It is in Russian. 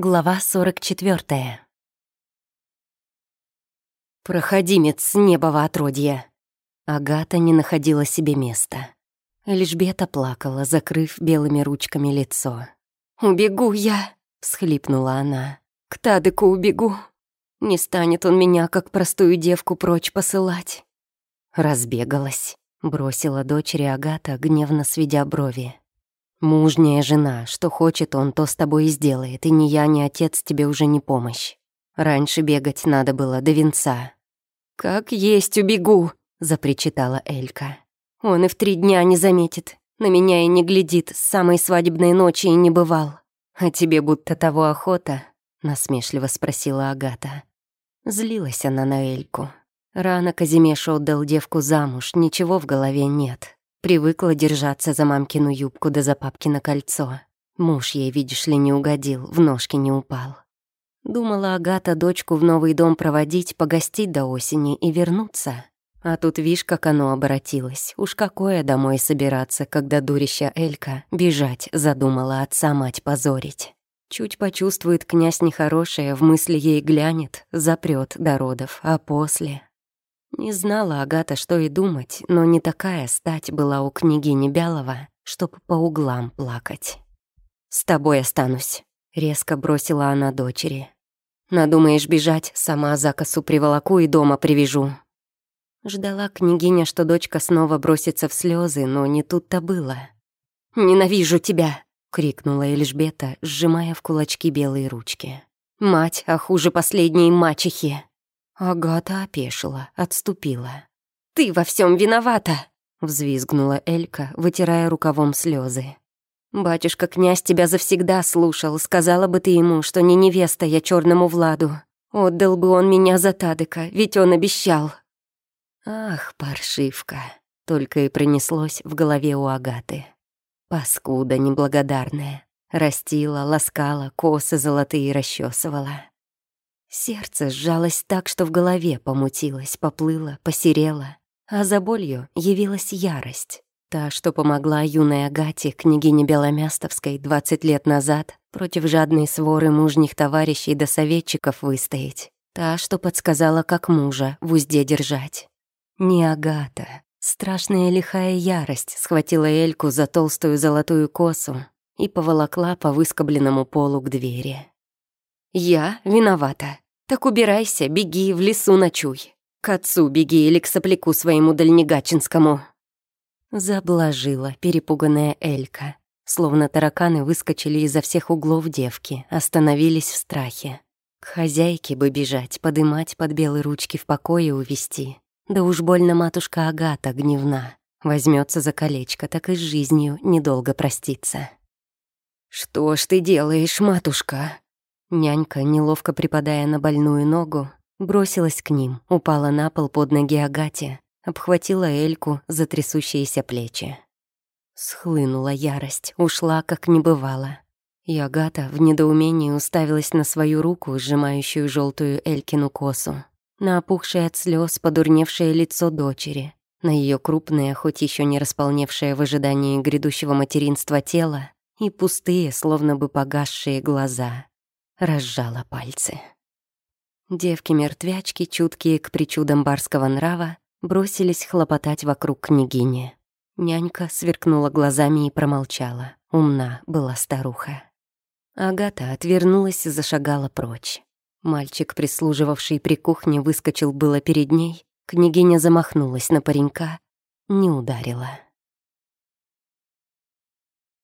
Глава 44. Проходимец небова отродья. Агата не находила себе места. Эльжбета плакала, закрыв белыми ручками лицо. «Убегу я!» — всхлипнула она. «К Тадыку убегу. Не станет он меня, как простую девку, прочь посылать». Разбегалась, бросила дочери Агата, гневно сведя брови. Мужняя жена, что хочет он, то с тобой и сделает, и ни я, ни отец тебе уже не помощь. Раньше бегать надо было до венца». «Как есть убегу!» — запричитала Элька. «Он и в три дня не заметит, на меня и не глядит, с самой свадебной ночи и не бывал. А тебе будто того охота?» — насмешливо спросила Агата. Злилась она на Эльку. Рано Казимеш отдал девку замуж, ничего в голове нет. Привыкла держаться за мамкину юбку да за папкино кольцо. Муж ей, видишь ли, не угодил, в ножки не упал. Думала Агата дочку в новый дом проводить, погостить до осени и вернуться. А тут видишь, как оно обратилось. Уж какое домой собираться, когда дурища Элька бежать задумала отца мать позорить. Чуть почувствует князь нехорошее, в мысли ей глянет, запрет до родов, а после... Не знала Агата, что и думать, но не такая стать была у княгини Бялова, чтоб по углам плакать. «С тобой останусь», — резко бросила она дочери. «Надумаешь бежать, сама за косу приволоку и дома привяжу». Ждала княгиня, что дочка снова бросится в слезы, но не тут-то было. «Ненавижу тебя!» — крикнула Эльжбета, сжимая в кулачки белые ручки. «Мать, а хуже последней мачехи!» Агата опешила, отступила. «Ты во всем виновата!» — взвизгнула Элька, вытирая рукавом слезы. «Батюшка-князь тебя завсегда слушал, сказала бы ты ему, что не невеста я черному Владу. Отдал бы он меня за Тадыка, ведь он обещал». «Ах, паршивка!» — только и пронеслось в голове у Агаты. Паскуда неблагодарная. Растила, ласкала, косы золотые расчесывала. Сердце сжалось так, что в голове помутилось, поплыло, посерело, а за болью явилась ярость. Та, что помогла юной Агате, княгине Беломястовской, 20 лет назад против жадной своры мужних товарищей до советчиков выстоять. Та, что подсказала, как мужа в узде держать. Не Агата. Страшная лихая ярость схватила Эльку за толстую золотую косу и поволокла по выскобленному полу к двери. «Я виновата. Так убирайся, беги, в лесу ночуй. К отцу беги или к сопляку своему дальнегачинскому». Заблажила перепуганная Элька. Словно тараканы выскочили изо всех углов девки, остановились в страхе. К хозяйке бы бежать, подымать под белые ручки в покое увести. Да уж больно матушка Агата гневна. Возьмется за колечко, так и с жизнью недолго проститься. «Что ж ты делаешь, матушка?» Нянька, неловко припадая на больную ногу, бросилась к ним, упала на пол под ноги Агате, обхватила Эльку за трясущиеся плечи. Схлынула ярость, ушла, как не бывало. И Агата в недоумении уставилась на свою руку, сжимающую желтую Элькину косу, на опухшее от слез подурневшее лицо дочери, на ее крупное, хоть еще не располневшее в ожидании грядущего материнства тело и пустые, словно бы погасшие глаза разжала пальцы. Девки-мертвячки, чуткие к причудам барского нрава, бросились хлопотать вокруг княгини. Нянька сверкнула глазами и промолчала. Умна была старуха. Агата отвернулась и зашагала прочь. Мальчик, прислуживавший при кухне, выскочил было перед ней. Княгиня замахнулась на паренька, не ударила.